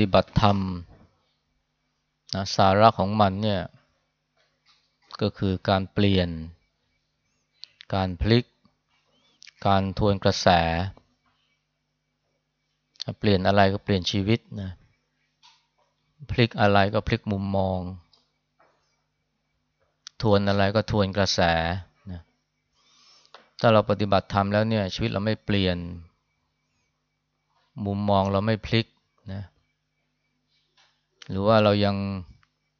ฏิบัติธรรมนะสาระของมันเนี่ยก็คือการเปลี่ยน การพลิก การทวนกระแส เปลี่ยนอะไรก็เปลี่ยนชีวิตนะพลิกอะไรก็พลิกมุมมอง ทวนอะไรก็ทวนกระแสนะถ้าเราปฏิบัติธรรมแล้วเนี่ยชีวิตเราไม่เปลี่ยน มุมมองเราไม่พลิกนะ หรือว่าเรายัง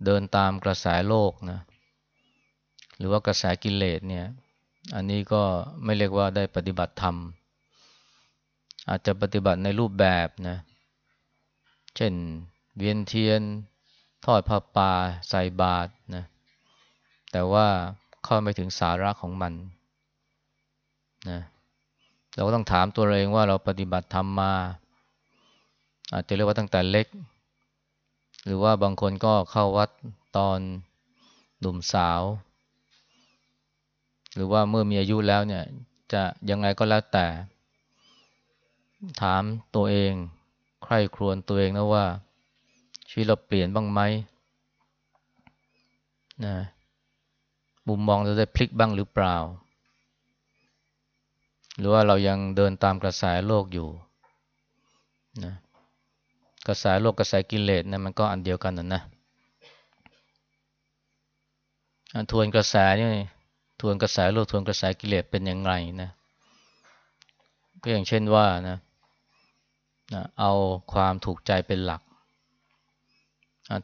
เดินตามกระแสโลกนะหรือว่ากระแสกิเลสเนี่ย อันนี้ก็ไม่เรียกว่าได้ปฏิบัติธรรม อาจจะปฏิบัติในรูปแบบนะเช่นเวียนเทียน ทอดผ้าป่าใส่บาตรนะแต่ว่าเข้าไม่ถึงสาระของมันนะเราก็ต้องถามตัวเองว่าเราปฏิบัติธรรมมา อาจจะเรียกว่าตั้งแต่เล็ก หรือว่าบางคนก็เข้าวัดตอนหนุ่มสาว หรือว่าเมื่อมีอายุแล้วเนี่ย จะยังไงก็แล้วแต่ ถามตัวเอง ใครครวญตัวเองนะว่า ชีวิตเราเปลี่ยนบ้างไหมนะมุมมองเราได้พลิกบ้างหรือเปล่า หรือว่าเรายังเดินตามกระแสโลกอยู่นะ กระแสโลกกระแสกิเลสนะมันก็อันเดียวกันนะนะทวนกระแสนี่ทวนกระแสโลกทวนกระแสกิเลสเป็นอย่างไรนะก็อย่างเช่นว่านะนะเอาความถูกใจเป็นหลัก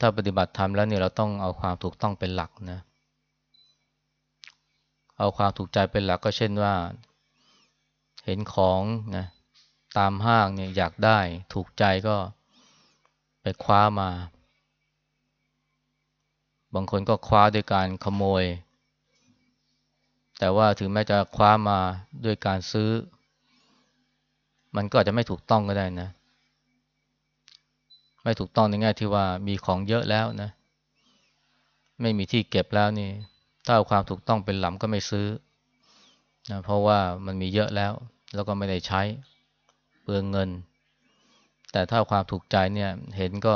ถ้าปฏิบัติธรรมแล้วเนี่ยเราต้องเอาความถูกต้องเป็นหลักนะ เอาความถูกใจเป็นหลักก็เช่นว่า เห็นของนะตามห้างเนี่ยอยากได้ถูกใจก็ ไปคว้ามา บางคนก็คว้าด้วยการขโมย แต่ว่าถึงแม้จะคว้ามาด้วยการซื้อ มันก็อาจจะไม่ถูกต้องก็ได้นะ ไม่ถูกต้องในแง่ที่ว่ามีของเยอะแล้วนะ ไม่มีที่เก็บแล้วนี่ ถ้าเอาความถูกต้องเป็นหลำก็ไม่ซื้อนะเพราะว่ามันมีเยอะแล้ว แล้วก็ไม่ได้ใช้เปลืองเงิน แต่ถ้าความถูกใจเนี่ยเห็นก็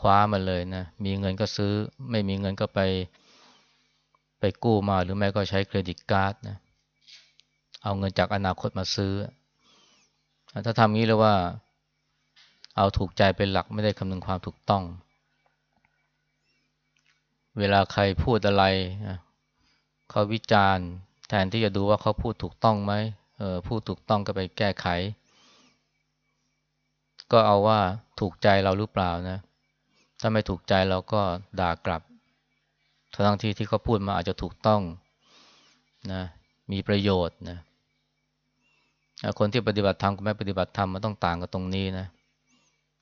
คว้ามาเลยนะ มีเงินก็ซื้อ ไม่มีเงินก็ไปไปกู้มาหรือไม่ก็ใช้เครดิตการ์ดนะ เอาเงินจากอนาคตมาซื้อ ถ้าทำงี้แล้วว่า เอาถูกใจเป็นหลักไม่ได้คำนึงความถูกต้อง เวลาใครพูดอะไร เขาวิจารณ์ แทนที่จะดูว่าเขาพูดถูกต้องไหมเออพูดถูกต้องก็ไปแก้ไข ก็เอาว่าถูกใจเราหรือเปล่านะ ถ้าไม่ถูกใจเราก็ด่ากลับ ทั้งที่ที่เขาพูดมาอาจจะถูกต้องนะ มีประโยชน์นะ คนที่ปฏิบัติธรรมกับไม่ปฏิบัติธรรมมันต้องต่างกันตรงนี้นะ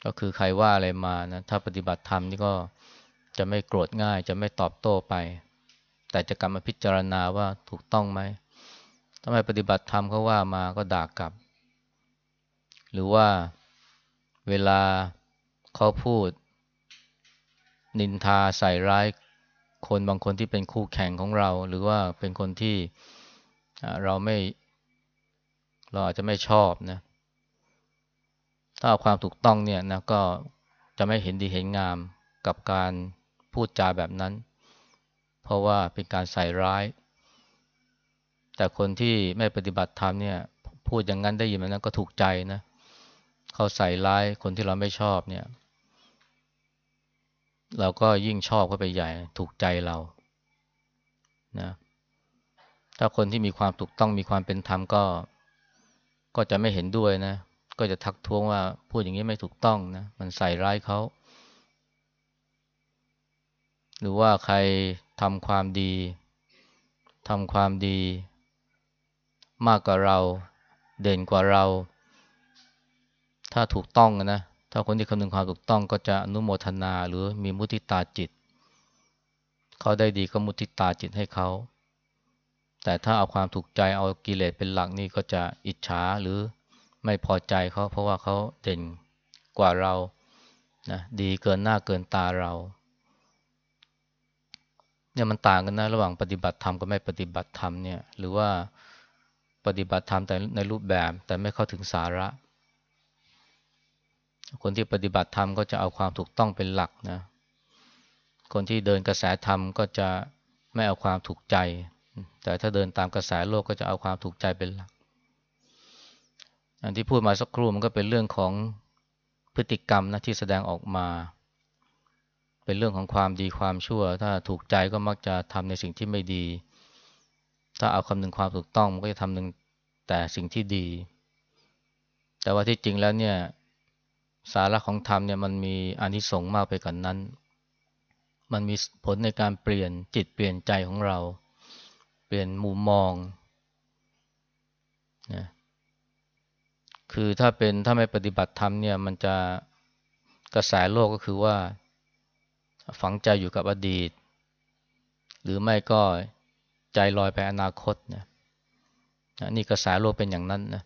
ก็คือใครว่าอะไรมานะ ถ้าปฏิบัติธรรมนี่ก็จะไม่โกรธง่าย จะไม่ตอบโต้ไป แต่จะกลับมาพิจารณาว่าถูกต้องไหมถ้าไมปฏิบัติธรรมเขาว่ามาก็ด่ากลับ หรือว่า เวลาเขาพูด นินทาใส่ร้ายคนบางคนที่เป็นคู่แข่งของเรา หรือว่าเป็นคนที่เราไม่ เราอาจจะไม่ชอบนะ ถ้าเอาความถูกต้องเนี่ยนะก็จะไม่เห็นดีเห็นงามกับการพูดจาแบบนั้น เพราะว่าเป็นการใส่ร้าย แต่คนที่ไม่ปฏิบัติธรรมเนี่ย พูดอย่างนั้นได้ยินแบบนั้นก็ถูกใจนะเเขาใส่ร้ายคนที่เราไม่ชอบเนี่ย เราก็ยิ่งชอบเข้าไปใหญ่ถูกใจเรานะถ้าคนที่มีความถูกต้องมีความเป็นธรรมก็ ก็จะไม่เห็นด้วยนะ ก็จะทักท้วงว่าพูดอย่างนี้ไม่ถูกต้องนะมันใส่ร้ายเขาหรือว่าใครทำความดีทำความดี มากกว่าเรา เด่นกว่าเรา ถ้าถูกต้องนะ ถ้าคนที่คำนึงความถูกต้องก็จะอนุโมทนาหรือมีมุติตาจิต เขาได้ดีก็มุติตาจิตให้เขา แต่ถ้าเอาความถูกใจเอากิเลสเป็นหลักนี่ก็จะอิจฉาหรือไม่พอใจเขาเพราะว่าเขาเด่นกว่าเรานะดีเกินหน้าเกินตาเราเนี่ยมันต่างกันนะระหว่างปฏิบัติธรรมกับไม่ปฏิบัติธรรมเนี่ยหรือว่าปฏิบัติธรรมแต่ในรูปแบบแต่ไม่เข้าถึงสาระ คนที่ปฏิบัติธรรมก็จะเอาความถูกต้องเป็นหลักนะ คนที่เดินกระแสธรรมก็จะไม่เอาความถูกใจ แต่ถ้าเดินตามกระแสโลกก็จะเอาความถูกใจเป็นหลัก อันที่พูดมาสักครู่มันก็เป็นเรื่องของพฤติกรรมนะที่แสดงออกมา เป็นเรื่องของความดีความชั่ว ถ้าถูกใจก็มักจะทำในสิ่งที่ไม่ดี ถ้าเอาคำนึงความถูกต้องมันก็จะทำนึงแต่สิ่งที่ดี แต่ว่าที่จริงแล้วเนี่ย สาระของธรรมเนี่ยมันมีอานิสงส์มากไปกว่านนั้น มันมีผลในการเปลี่ยนจิตเปลี่ยนใจของเรา เปลี่ยนมุมมองนะคือถ้าเป็นถ้าไม่ปฏิบัติธรรมเนี่ยมันจะกระแสโลกก็คือว่า ฝังใจอยู่กับอดีต หรือไม่ก็ใจลอยไปอนาคตนะนี่กระแสโลกเป็นอย่างนั้นนะ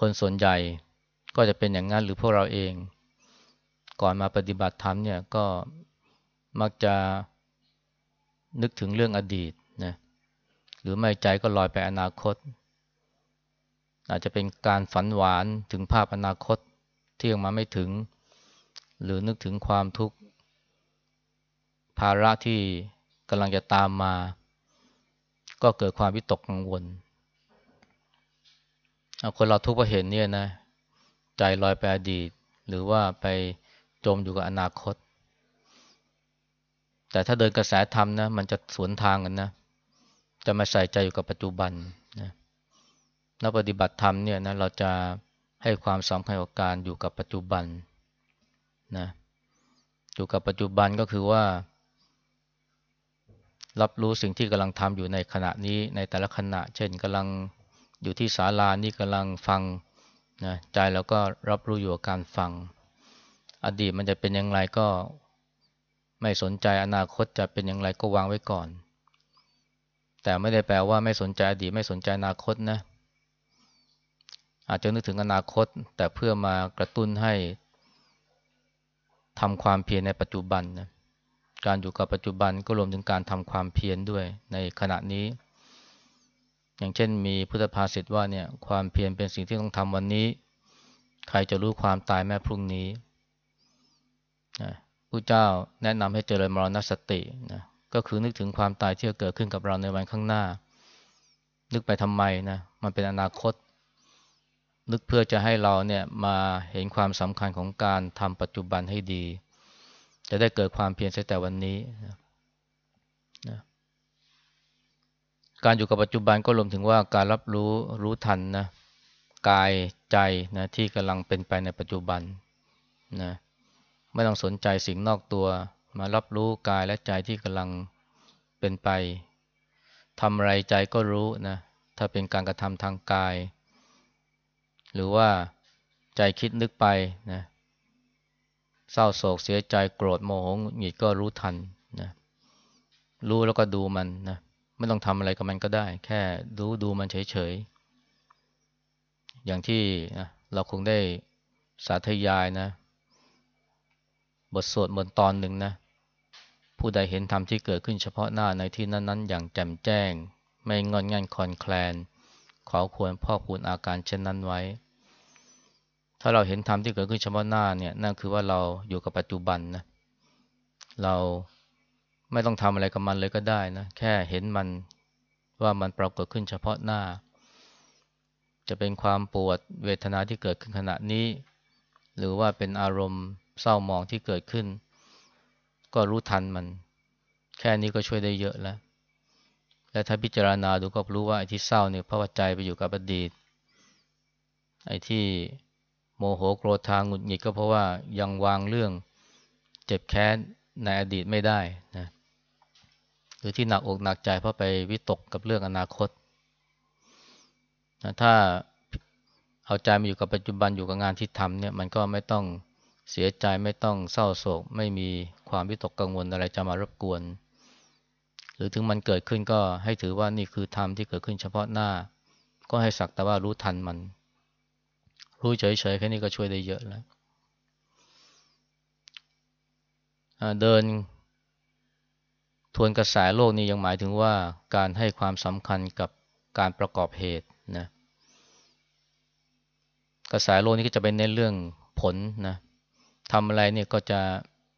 คนส่วนใหญ่ ก็จะเป็นอย่างนั้นหรือพวกเราเอง ก่อนมาปฏิบัติธรรมเนี่ยก็มักจะนึกถึงเรื่องอดีตนะหรือไม่ใจก็ลอยไปอนาคต อาจจะเป็นการฝันหวานถึงภาพอนาคตที่ยังมาไม่ถึง หรือนึกถึงความทุกข์ภาระที่กำลังจะตามมา ก็เกิดความวิตกกังวล คนเราทุกข์เพราะเห็นเนี่ยนะ ใจลอยไปอดีต หรือว่าไปจมอยู่กับอนาคต แต่ถ้าเดินกระแสธรรมนะมันจะสวนทางกันนะ จะมาใส่ใจอยู่กับปัจจุบันนะนักปฏิบัติธรรมเนี่ยนะเราจะให้ความสำคัญกับการอยู่กับปัจจุบันนะอยู่กับปัจจุบันก็คือว่า รับรู้สิ่งที่กำลังทำอยู่ในขณะนี้ในแต่ละขณะ เช่นกำลังอยู่ที่ศาลานี่กำลังฟัง นะใจเราก็รับรู้อยู่กับการฟัง อดีตมันจะเป็นอย่างไรก็ไม่สนใจอนาคตจะเป็นอย่างไรก็วางไว้ก่อน แต่ไม่ได้แปลว่าไม่สนใจอดีตไม่สนใจอนาคตนะ อาจจะนึกถึงอนาคต แต่เพื่อมากระตุ้นให้ทำความเพียรในปัจจุบันนะการอยู่กับปัจจุบันก็รวมถึงการทำความเพียรด้วยในขณะนี้ อย่างเช่นมีพุทธภาษิตว่าเนี่ยความเพียรเป็นสิ่งที่ต้องทำวันนี้ ใครจะรู้ความตายแม้พรุ่งนี้นะผู้เจ้าแนะนำให้เจริญมรณสตินะก็คือนึกถึงความตายที่จะเกิดขึ้นกับเราในวันข้างหน้า นึกไปทำไมนะมันเป็นอนาคต นึกเพื่อจะให้เราเนี่ยมาเห็นความสำคัญของการทำปัจจุบันให้ดี จะได้เกิดความเพียรแต่วันนี้นะ การอยู่กับปัจจุบันก็รวมถึงว่าการรับรู้รู้ทันนะกายใจนะที่กำลังเป็นไปในปัจจุบันนะไม่ต้องสนใจสิ่งนอกตัว มารับรู้กายและใจที่กำลังเป็นไปทำอะไรใจก็รู้นะถ้าเป็นการกระทำทางกาย หรือว่าใจคิดนึกไปนะเศร้าโศกเสียใจโกรธโมโหหงุดหงิดก็รู้ทันนะรู้แล้วก็ดูมันนะ ไม่ต้องทำอะไรกับมันก็ได้ แค่ดูดูมันเฉยๆ อย่างที่เราคงได้สาธยายนะ บทสวดบนตอนหนึ่งนะ ผู้ใดเห็นธรรมที่เกิดขึ้นเฉพาะหน้าในที่นั้นๆ อย่างแจ่มแจ้ง ไม่งอนงันคอนแคลน ขอควรพ่อคูณอาการเช่นนั้นไว้ ถ้าเราเห็นธรรมที่เกิดขึ้นเฉพาะหน้าเนี่ยนั่นคือว่าเราอยู่กับปัจจุบันนะ เรา ไม่ต้องทำอะไรกับมันเลยก็ได้นะแค่เห็นมันว่ามันปรากฏขึ้นเฉพาะหน้า จะเป็นความปวดเวทนาที่เกิดขึ้นขณะนี้ หรือว่าเป็นอารมณ์เศร้ามองที่เกิดขึ้น ก็รู้ทันมัน แค่นี้ก็ช่วยได้เยอะแล้ว และถ้าพิจารณาดูก็รู้ว่าไอ้ที่เศร้าเนี่ยเพราะว่าใจไปอยู่กับอดีต ไอ้ที่โมโหโกรธทางหงุดหงิดก็เพราะว่ายังวางเรื่องเจ็บแค้น ในอดีตไม่ได้นะหรือที่หนักอกหนักใจเพราะไปวิตกกับเรื่องอนาคตนะถ้าเอาใจมาอยู่กับปัจจุบันอยู่กับงานที่ทำเนี่ยมันก็ไม่ต้องเสียใจไม่ต้องเศร้าโศก ไม่มีความวิตกกังวลอะไรจะมารบกวน หรือถึงมันเกิดขึ้นก็ให้ถือว่านี่คือธรรมที่เกิดขึ้นเฉพาะหน้า ก็ให้สักแต่ว่ารู้ทันมัน รู้เฉยๆแค่นี้ก็ช่วยได้เยอะแล้ว เดิน ทวนกระแสโลกนี้ยังหมายถึงว่าการให้ความสำคัญกับการประกอบเหตุนะกระแสโลกนี้ก็จะไปเน้นเรื่องผลนะทำอะไรเนี่ยก็จะ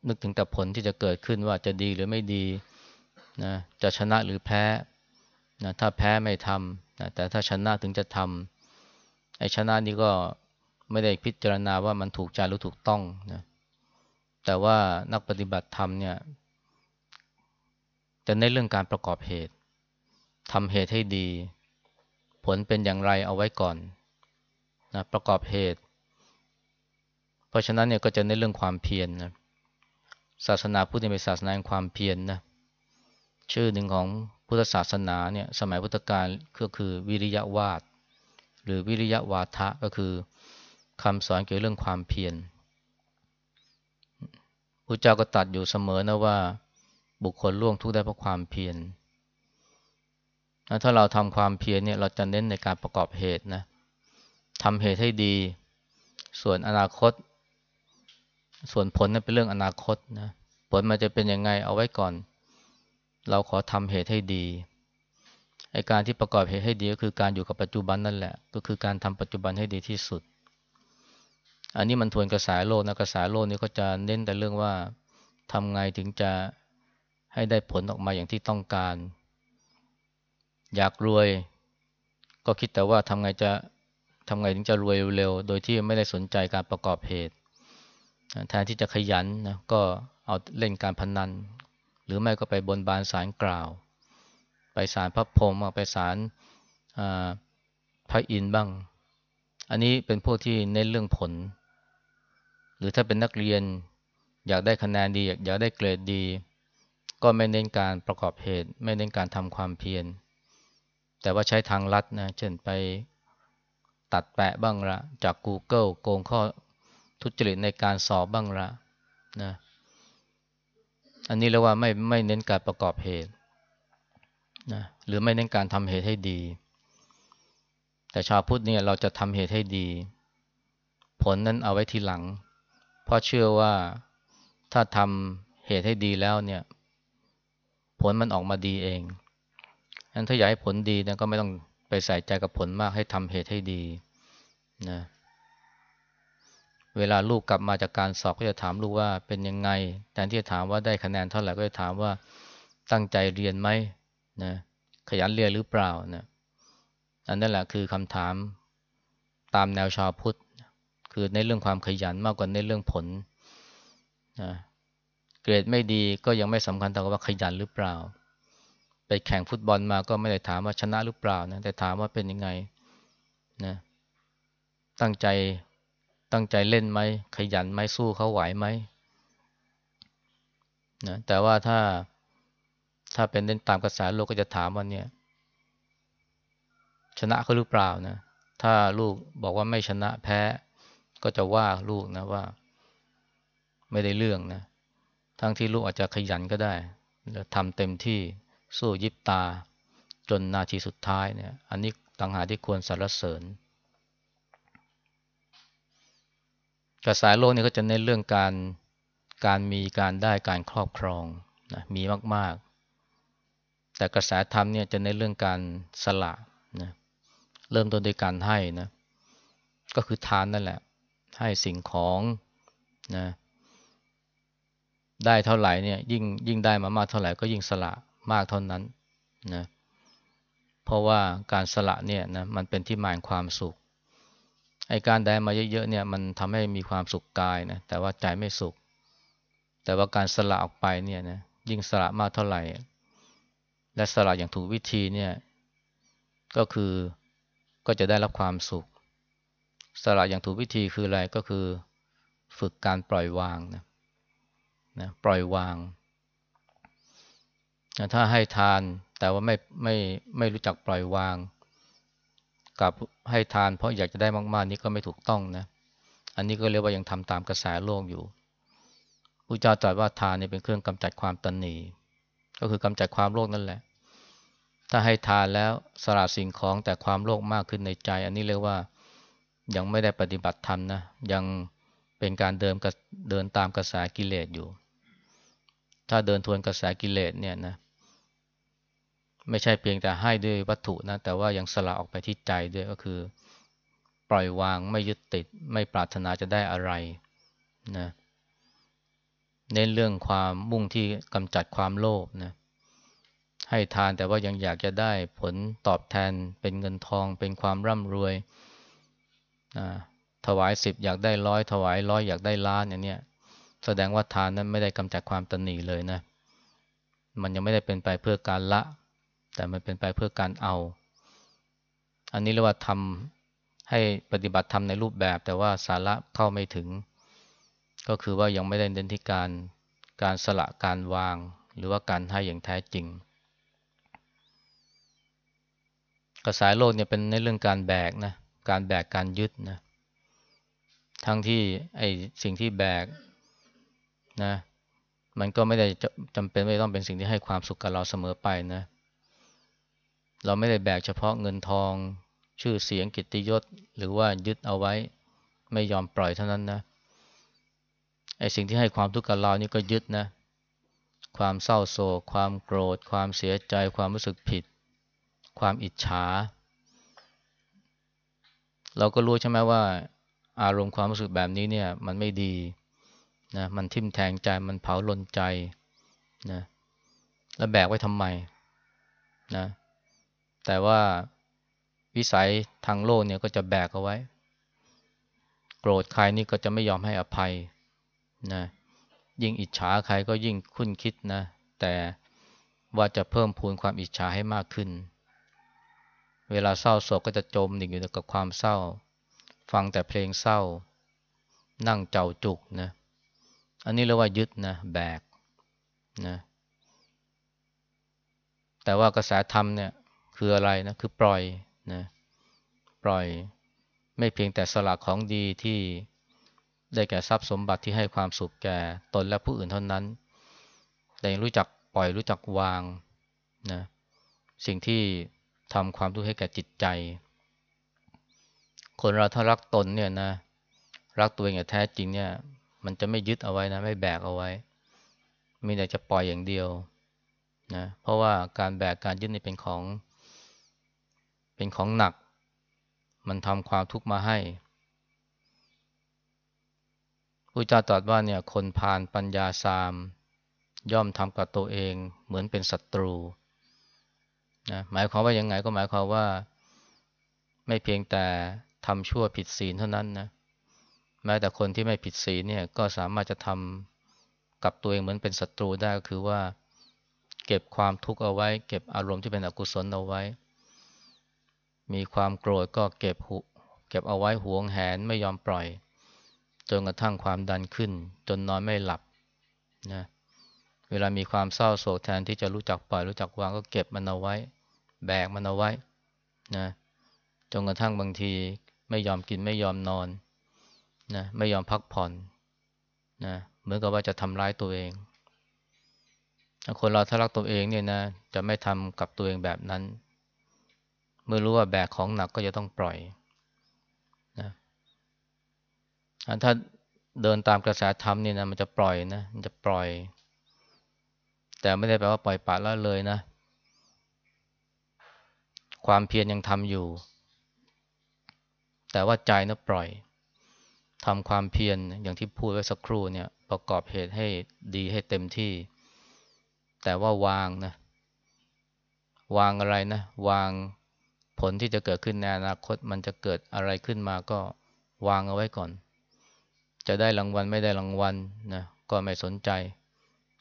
นึกถึงแต่ผลที่จะเกิดขึ้นว่าจะดีหรือไม่ดีนะจะชนะหรือแพ้นะถ้าแพ้ไม่ทำนะแต่ถ้าชนะถึงจะทำไอ้ชนะนี่ก็ไม่ได้พิจารณาว่ามันถูกใจหรือถูกต้องนะ แต่ว่านักปฏิบัติธรรมเนี่ยจะในเรื่องการประกอบเหตุทำเหตุให้ดี ผลเป็นอย่างไรเอาไว้ก่อนนะประกอบเหตุ เพราะฉะนั้นเนี่ยก็จะในเรื่องความเพียรนนะศาสนาพุทธเป็นศาสนาแห่งความเพียรนนะชื่อหนึ่งของพุทธศาสนาเนี่ยสมัยพุทธกาลก็คือวิริยะวาดหรือวิริยะวาทะก็คือคำสอนเกี่ยวเรื่องความเพียร พระเจ้าก็ตัดอยู่เสมอนะว่าบุคคลล่วงทุกข์ได้เพราะความเพียรถ้าเราทำความเพียรเนี่ยเราจะเน้นในการประกอบเหตุนะทำเหตุให้ดี ส่วนอนาคต ส่วนผลนั้นเป็นเรื่องอนาคตนะผลมันจะเป็นยังไงเอาไว้ก่อน เราขอทำเหตุให้ดีไอการที่ประกอบเหตุให้ดีก็คือการอยู่กับปัจจุบันนั่นแหละ ก็คือการทำปัจจุบันให้ดีที่สุด อันนี้มันทวนกระแสโลกนะกระแสโลกนี้ก็จะเน้นแต่เรื่องว่าทำไงถึงจะให้ได้ผลออกมาอย่างที่ต้องการ อยากรวย ก็คิดแต่ว่าทำไงจะทำไงถึงจะรวยเร็วๆโดยที่ไม่ได้สนใจการประกอบเหตุแทนที่จะขยันนะก็เอาเล่นการพนัน หรือไม่ก็ไปบนบานสารกล่าว ไปสารพระพรหมไปสารพระอินทร์บ้าง อันนี้เป็นพวกที่เน้นเรื่องผล หรือถ้าเป็นนักเรียนอยากได้คะแนนดี อยากได้เกรดดี ก็ไม่เน้นการประกอบเหตุ ไม่เน้นการทำความเพียร แต่ว่าใช้ทางลัดนะ เช่นไปตัดแปะบ้างละจาก Google โกงข้อทุจริตในการสอบบ้างละนะอันนี้เรียกว่าไม่ไม่เน้นการประกอบเหตุนะหรือไม่เน้นการทำเหตุให้ดี แต่ชาวพุทธเนี่ยเราจะทำเหตุให้ดี ผลนั้นเอาไว้ทีหลัง เพราะเชื่อว่าถ้าทำเหตุให้ดีแล้วเนี่ย ผลมันออกมาดีเองงั้นถ้าอยากให้ผลดีนะก็ไม่ต้องไปใส่ใจกับผลมากให้ทำเหตุให้ดีนะเวลาลูกกลับมาจากการสอบก็จะถามลูกว่าเป็นยังไงแทนที่จะถามว่าได้คะแนนเท่าไหร่ก็จะถามว่าตั้งใจเรียนไหมนะขยันเรียนหรือเปล่านะอันนั้นแหละคือคำถามตามแนวชาวพุทธ คือในเรื่องความขยันมากกว่าในเรื่องผลนะเกรดไม่ดีก็ยังไม่สำคัญแต่ว่าขยันหรือเปล่า ไปแข่งฟุตบอลมาก็ไม่ได้ถามว่าชนะหรือเปล่านะแต่ถามว่าเป็นยังไงนะตั้งใจตั้งใจเล่นไหมขยันไหมสู้เขาไหวไหมนะแต่ว่าถ้าถ้าเป็นเล่นตามกระแสโลกก็จะถามว่าเนี่ยชนะเขาหรือเปล่านะถ้าลูกบอกว่าไม่ชนะแพ้ ก็จะว่าลูกนะว่า ไม่ได้เรื่องนะ ทั้งที่ลูกอาจจะขยันก็ได้ทำเต็มที่สู้ยิบตา จนนาทีสุดท้ายเนี่ย อันนี้ต่างหาที่ควรสรรเสริญกระแสโลกนี่ก็จะเน้นเรื่องการการมีการได้การครอบครองนะมีมาก ๆ แต่กระแสธรรมเนี่ยจะในเรื่องการสละนะเริ่มต้นด้วยการให้นะก็คือทานนั่นแหละ ให้สิ่งของนะได้เท่าไหร่เนี่ยยิ่งยิ่งได้มามากเท่าไหร่ก็ยิ่งสละมากเท่านั้นนะเพราะว่าการสละเนี่ยนะมันเป็นที่หมายความสุขไอการได้มาเยอะๆเนี่ยมันทำให้มีความสุขกายนะแต่ว่าใจไม่สุข แต่ว่าการสละออกไปเนี่ยนะยิ่งสละมากเท่าไหร่ และสละอย่างถูกวิธีเนี่ยก็คือก็จะได้รับความสุข สละอย่างถูกวิธีคืออะไรก็คือฝึกการปล่อยวางนะนะปล่อยวางนะถ้าให้ทานแต่ว่าไม่ไม่ไม่รู้จักปล่อยวาง กับให้ทานเพราะอยากจะได้มาก ๆ นี้ก็ไม่ถูกต้องนะ อันนี้ก็เรียกว่ายังทำตามกระแสโลกอยู่พระเจ้าตรัสว่าทานเนี่ยเป็นเครื่องกำจัดความตนหนีก็คือกำจัดความโลภนั่นแหละ ถ้าให้ทานแล้วสละสิ่งของแต่ความโลภมากขึ้นในใจ อันนี้เรียกว่า ยังไม่ได้ปฏิบัติธรรมนะ ยังเป็นการเดินเดินตามกระแสกิเลสอยู่ ถ้าเดินทวนกระแสกิเลสเนี่ยนะ ไม่ใช่เพียงแต่ให้ด้วยวัตถุนะ แต่ว่ายังสละออกไปที่ใจด้วยก็คือ ปล่อยวางไม่ยึดติด ไม่ปรารถนาจะได้อะไรนะเน้นเรื่องความมุ่งที่กำจัดความโลภนะให้ทานแต่ว่ายังอยากจะได้ผลตอบแทนเป็นเงินทองเป็นความร่ำรวย ถวายสิบอยากได้ร้อยถวายร้อยอยากได้ล้านอย่างเนี้ยแสดงว่าทานนั้นไม่ได้กำจัดความตนีเลยนะ มันยังไม่ได้เป็นไปเพื่อการละ แต่มันเป็นไปเพื่อการเอา อันนี้เรียกว่าทำให้ปฏิบัติธรรมในรูปแบบ แต่ว่าสาระเข้าไม่ถึง ก็คือว่ายังไม่ได้เน้นที่การการสละการวาง หรือว่าการให้อย่างแท้จริง กระสายโลกเนี่ยเป็นในเรื่องการแบกนะ การแบกการยึดนะทั้งที่ไอสิ่งที่แบกนะ มันก็ไม่ได้จำเป็นไม่ต้องเป็นสิ่งที่ให้ความสุขกับเราเสมอไปนะ เราไม่ได้แบกเฉพาะเงินทอง ชื่อเสียงกิตติยศ หรือว่ายึดเอาไว้ ไม่ยอมปล่อยเท่านั้นนะไอสิ่งที่ให้ความทุกข์กับเรานี่ก็ยึดนะ ความเศร้าโศก ความโกรธ ความเสียใจ ความรู้สึกผิด ความอิจฉา เราก็รู้ใช่ไหมว่า อารมณ์ความรู้สึกแบบนี้เนี่ยมันไม่ดีนะมันทิ่มแทงใจมันเผาลนใจนะแล้วแบกไว้ทำไมนะแต่ว่าวิสัยทางโลกเนี่ยก็จะแบกเอาไว้ โกรธใครนี่ก็จะไม่ยอมให้อภัยนะยิ่งอิจฉาใครก็ยิ่งคุ้นคิดนะ แต่ว่าจะเพิ่มพูนความอิจฉาให้มากขึ้น เวลาเศร้าโศกก็จะจมดิ่งอยู่กับความเศร้า ฟังแต่เพลงเศร้า นั่งเจ้าจุกนะ อันนี้เรียกว่ายึดนะ แบกนะ แต่ว่ากระแสธรรมเนี่ยคืออะไรนะ คือปล่อยนะ ปล่อยไม่เพียงแต่สละของดีที่ได้แก่ทรัพย์สมบัติที่ให้ความสุขแก่ตนและผู้อื่นเท่านั้น แต่ยังรู้จักปล่อยรู้จักวางนะ สิ่งที่ ทำความทุกข์ให้แก่จิตใจ คนเราถ้ารักตนเนี่ยนะรักตัวเองอย่างแท้จริงเนี่ย มันจะไม่ยึดเอาไว้นะ ไม่แบกเอาไว้ มีแต่จะปล่อยอย่างเดียวนะเพราะว่าการแบกการยึดนี่เป็นของ เป็นของหนัก มันทำความทุกข์มาให้พระเจ้าตรัสว่าเนี่ยคนผ่านปัญญาสาม ย่อมทำกับตัวเองเหมือนเป็นศัตรู นะหมายความว่ายังไงก็หมายความว่า ไม่เพียงแต่ทำชั่วผิดศีลเท่านั้นนะแม้แต่คนที่ไม่ผิดศีลเนี่ยก็สามารถจะทำกับตัวเองเหมือนเป็นศัตรูได้ก็คือว่า เก็บความทุกข์เอาไว้ เก็บอารมณ์ที่เป็นอกุศลเอาไว้ มีความโกรธก็เก็บหุเก็บเอาไว้หวงแหนไม่ยอมปล่อย จนกระทั่งความดันขึ้น จนนอนไม่หลับนะเวลามีความเศร้าโศกแทนที่จะรู้จักปล่อยรู้จักวางก็เก็บมันเอาไว้ แบกมันเอาไว้นะจนกระทั่งบางทีไม่ยอมกินไม่ยอมนอนนะไม่ยอมพักผ่อนนะเหมือนกับว่าจะทำร้ายตัวเอง คนเราถ้ารักตัวเองเนี่ยนะจะไม่ทำกับตัวเองแบบนั้น เมื่อรู้ว่าแบกของหนักก็จะต้องปล่อยนะถ้าเดินตามกระแสธรรมนี่นะมันจะปล่อยนะมันจะปล่อย แต่ไม่ได้แปลว่าปล่อยปละละเลยนะ ความเพียรยังทำอยู่ แต่ว่าใจนะปล่อยทำความเพียรอย่างที่พูดไว้สักครู่เนี่ยประกอบเหตุให้ดีให้เต็มที่ แต่ว่าวางนะ วางอะไรนะ วางผลที่จะเกิดขึ้นในอนาคต มันจะเกิดอะไรขึ้นมาก็วางเอาไว้ก่อน จะได้รางวัลไม่ได้รางวัลนะก็ไม่สนใจ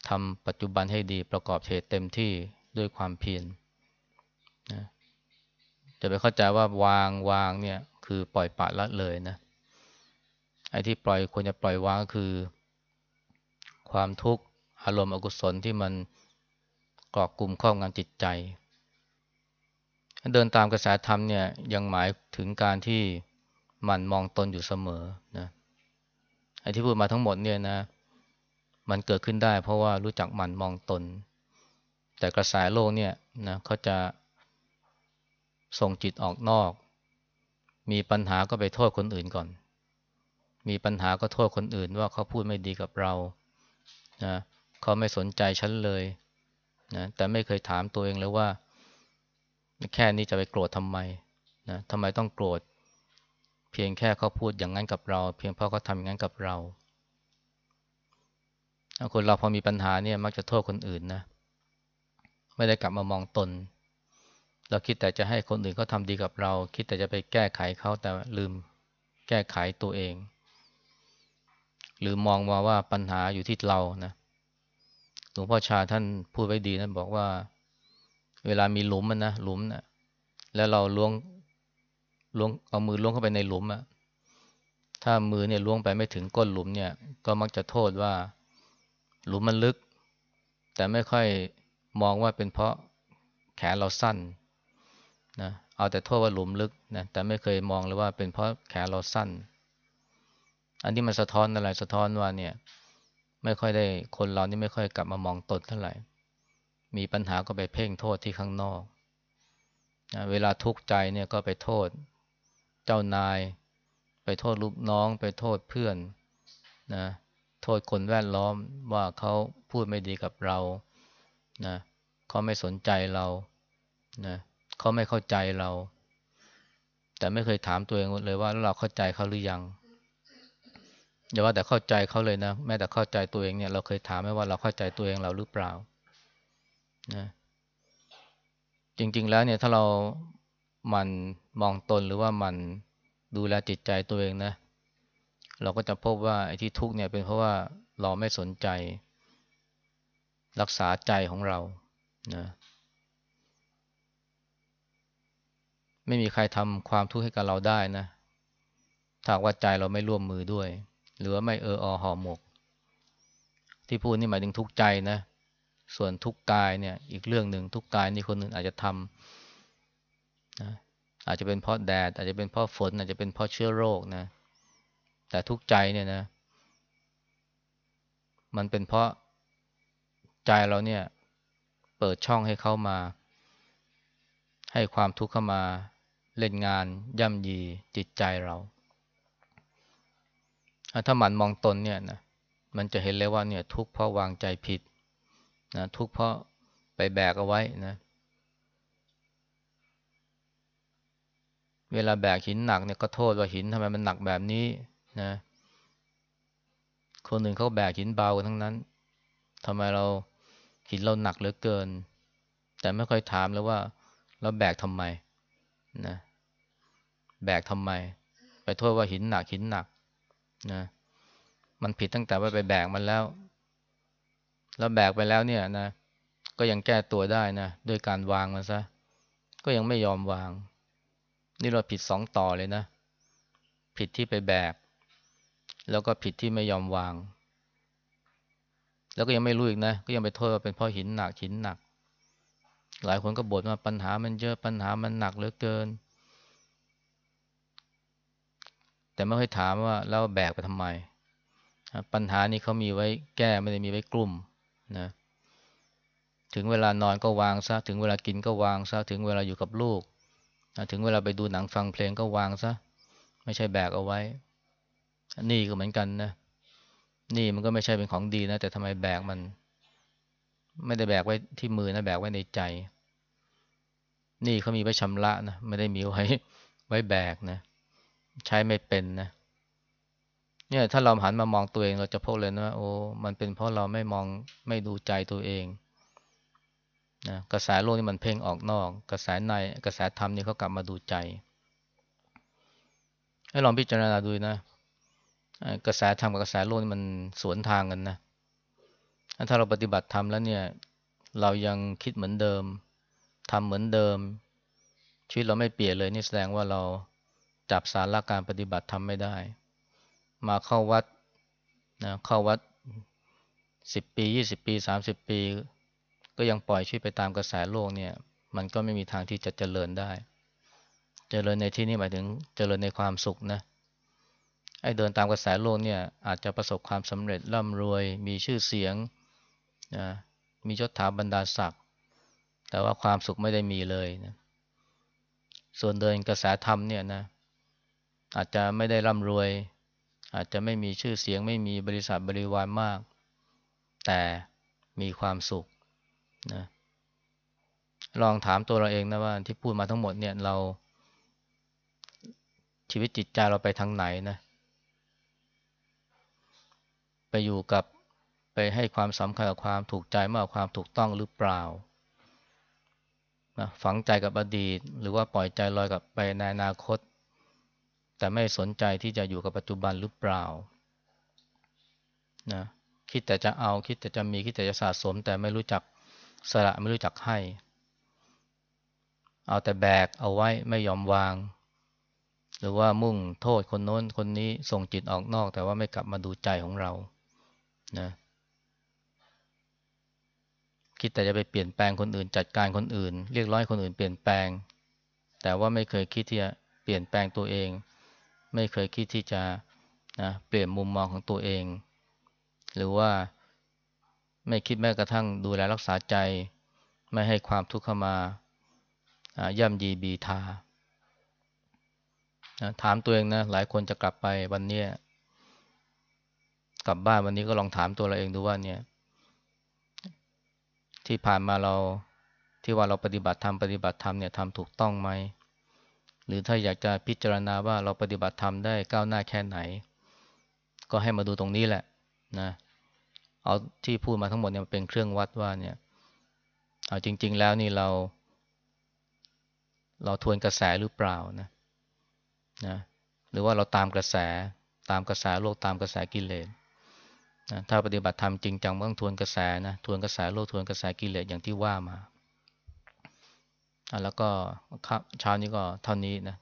ทำปัจจุบันให้ดีประกอบเหตุเต็มที่ด้วยความเพียรนะ จะไปเข้าใจว่าวางวางเนี่ยคือปล่อยปละละเลยนะไอ้ที่ปล่อยควรจะปล่อยวางก็คือ ความทุกข์อารมณ์อกุศลที่มันกาะกลุ่มครอบงำจิตใจเดินตามกระแสธรรมเนี่ยยังหมายถึงการที่มันมองตนอยู่เสมอนะไอ้ที่พูดมาทั้งหมดเนี่ยนะ มันเกิดขึ้นได้เพราะว่ารู้จักมันมองตน แต่กระแสโลกเนี่ยนะเขาจะ ส่งจิตออกนอก มีปัญหาก็ไปโทษคนอื่นก่อน มีปัญหาก็โทษคนอื่นว่าเขาพูดไม่ดีกับเรานะเขาไม่สนใจฉันเลยนะแต่ไม่เคยถามตัวเองเลยว่า แค่นี้จะไปโกรธทำไมนะทำไมต้องโกรธ เพียงแค่เขาพูดอย่างนั้นกับเรา เพียงเพราะเขาทำอย่างนั้นกับเราคนเราพอมีปัญหาเนี่ยมักจะโทษคนอื่นนะ ไม่ได้กลับมามองตน เราคิดแต่จะให้คนอื่นเขาทำดีกับเรา คิดแต่จะไปแก้ไขเขาแต่ลืมแก้ไขตัวเอง หรือมองมาว่าปัญหาอยู่ที่เรานะหลวงพ่อชาท่านพูดไว้ดีนะบอกว่า เวลามีหลุมมันนะหลุมนะแล้วเราล้วงล้วงเอามือล้วงเข้าไปในหลุมอะถ้ามือเนี่ยล้วงไปไม่ถึงก้นหลุมเนี่ย ก็มักจะโทษว่า หลุมมันลึก แต่ไม่ค่อยมองว่าเป็นเพราะแขนเราสั้น นะเอาแต่โทษว่าหลุมลึกนะแต่ไม่เคยมองเลยว่าเป็นเพราะแขนเราสั้น อันนี้มันสะท้อนอะไรสะท้อนว่าเนี่ย ไม่ค่อยได้คนเรานี่ไม่ค่อยกลับมามองตนเท่าไหร่ มีปัญหาก็ไปเพ่งโทษที่ข้างนอกนะเวลาทุกข์ใจเนี่ยก็ไปโทษ เจ้านาย ไปโทษลูกน้อง ไปโทษเพื่อนนะโทษคนแวดล้อมว่าเขาพูดไม่ดีกับเรานะเขาไม่สนใจเรานะเเขาไม่เข้าใจเรา แต่ไม่เคยถามตัวเองเลยว่าเราเข้าใจเขาหรือยังอย่าว่าแต่เข้าใจเขาเลยนะแม้แต่เข้าใจตัวเองเนี่ยเราเคยถามไหมว่าเราเข้าใจตัวเองเราหรือเปล่านะจริง ๆ แล้วเนี่ยถ้าเรามันมองตนหรือว่ามันดูแลจิตใจตัวเองนะ เราก็จะพบว่าไอ้ที่ทุกเนี่ยเป็นเพราะว่าเราไม่สนใจ รักษาใจของเรานะ ไม่มีใครทำความทุกข์ให้กับเราได้นะถ้าว่าใจเราไม่ร่วมมือด้วย หรือว่าไม่เอออห่อหมก ที่พูดนี่หมายถึงทุกข์ใจนะ ส่วนทุกข์กายเนี่ย อีกเรื่องหนึ่งทุกข์กายนี่คนหนึ่งอาจจะทำนะอาจจะเป็นเพราะแดด อาจจะเป็นเพราะฝน อาจจะเป็นเพราะเชื้อโรคนะ แต่ทุกข์ใจเนี่ยนะ มันเป็นเพราะใจเราเนี่ย เปิดช่องให้เข้ามา ให้ความทุกข์เข้ามา เล่นงานย่ำยีจิตใจเรา ถ้าหมันมองตนเนี่ยนะมันจะเห็นเลยว่าเนี่ยทุกข์เพราะวางใจผิดนะทุกข์เพราะไปแบกเอาไว้นะ เวลาแบกหินหนักเนี่ยก็โทษว่าหินทำไมมันหนักแบบนี้นะคนอื่นเขาแบกหินเบากันทั้งนั้นทำไมเราหินเราหนักเหลือเกิน แต่ไม่ค่อยถามเลยว่าเราแบกทำไม นะแบกทำไม ไปโทษว่าหินหนักหินหนักนะมันผิดตั้งแต่ว่าไปแบกมันแล้ว แล้วแบกไปแล้วเนี่ยนะ ก็ยังแก้ตัวได้นะด้วยการวางมันซะ ก็ยังไม่ยอมวาง นี่เราผิดสองต่อเลยนะ ผิดที่ไปแบก แล้วก็ผิดที่ไม่ยอมวาง แล้วก็ยังไม่รู้อีกนะ ก็ยังไปโทษว่าเป็นเพราะหินหนักหินหนัก หลายคนก็บ่นว่าปัญหามันเยอะปัญหามันหนักเหลือเกิน แต่ไม่ค่อยถามว่าแล้วแบกไปทำไม ปัญหานี้เขามีไว้แก้ไม่ได้มีไว้กลุ่มนะถึงเวลานอนก็วางซะถึงเวลากินก็วางซะถึงเวลาอยู่กับลูกถึงเวลาไปดูหนังฟังเพลงก็วางซะไม่ใช่แบกเอาไว้นี่ก็เหมือนกันนะนี่มันก็ไม่ใช่เป็นของดีนะ แต่ทำไมแบกมัน ไม่ได้แบกไว้ที่มือนะแบกไว้ในใจ นี่เขามีไว้ชำระนะไม่ได้มีไว้ไว้แบกนะ ใช้ไม่เป็นนะเนี่ยถ้าเราหันมามองตัวเองเราจะพบเลยนะโอ้มันเป็นเพราะเราไม่มองไม่ดูใจตัวเองนะกระแสโลกนี่มันเพ่งออกนอก กระแสในกระแสธรรมนี่เขากลับมาดูใจให้ลองพิจารณาดูนะกระแสธรรมกับกระแสโลกนี่มันสวนทางกันนะ ถ้าเราปฏิบัติธรรมแล้วเนี่ย เรายังคิดเหมือนเดิมทำเหมือนเดิม ชีวิตเราไม่เปลี่ยนเลยนี่แสดงว่าเราจับสาระการปฏิบัติธรรมไม่ได้ มาเข้าวัดนะเข้าวัดสิบปียี่สิบปีสามสิบปี ก็ยังปล่อยชีวิตไปตามกระแสโลกเนี่ย มันก็ไม่มีทางที่จะเจริญได้ เจริญในที่นี้หมายถึงเจริญในความสุขนะไอ้เดินตามกระแสโลกเนี่ยอาจจะประสบความสำเร็จร่ำรวยมีชื่อเสียง นะมียศถาบรรดาศักดิ์แต่ว่าความสุขไม่ได้มีเลยนะส่วนเดินกระแสธรรมเนี่ยนะอาจจะไม่ได้ร่ำรวย อาจจะไม่มีชื่อเสียงไม่มีบริษัทบริวารมาก แต่มีความสุขนะลองถามตัวเราเองนะว่าที่พูดมาทั้งหมดเนี่ยเราชชีวิตจิตใจเราไปทางไหนนะ ไปอยู่กับ ไปให้ความสำคัญกับความถูกใจมากกว่าความถูกต้องหรือเปล่านะฝังใจกับอดีต หรือว่าปล่อยใจลอยกับไปในอนาคต แต่ไม่สนใจที่จะอยู่กับปัจจุบันหรือเปล่านะคิดแต่จะเอาคิดแต่จะมีคิดแต่จะสะสม แต่ไม่รู้จักสละไม่รู้จักให้ เอาแต่แบกเอาไว้ไม่ยอมวาง หรือว่ามุ่งโทษคนโน้นคนนี้ส่งจิตออกนอก แต่ว่าไม่กลับมาดูใจของเรานะ คิดแต่จะไปเปลี่ยนแปลงคนอื่น จัดการคนอื่น เรียกร้องให้คนอื่นเปลี่ยนแปลง แต่ว่าไม่เคยคิดที่จะเปลี่ยนแปลงตัวเอง ไม่เคยคิดที่จะนะเปลี่ยนมุมมองของตัวเอง หรือว่าไม่คิดแม้กระทั่งดูแลรักษาใจ ไม่ให้ความทุกข์เข้ามาย่ำยีบีทาถามตัวเองนะหลายคนจะกลับไปวันนี้กลับบ้านวันนี้ก็ลองถามตัวเราเองดูว่าเนี่ย ที่ผ่านมาเราที่ว่าเราปฏิบัติธรรมปฏิบัติธรรมเนี่ยทำถูกต้องไหมหรือถ้าอยากจะพิจารณาว่าเราปฏิบัติธรรมได้ก้าวหน้าแค่ไหน ก็ให้มาดูตรงนี้แหละนะเอาที่พูดมาทั้งหมดเนี่ยเป็นเครื่องวัดว่าเนี่ยเอาจริง ๆ แล้วนี่เรา เราทวนกระแสหรือเปล่านะนะหรือว่าเราตามกระแสตามกระแสโลกตามกระแสกิเลส นะถ้าปฏิบัติธรรมจริงจังต้องทวนกระแสนะทวนกระแสโลกทวนกระแสกิเลสอย่างที่ว่ามาแล้วก็เช้านี้ก็เท่านี้นะ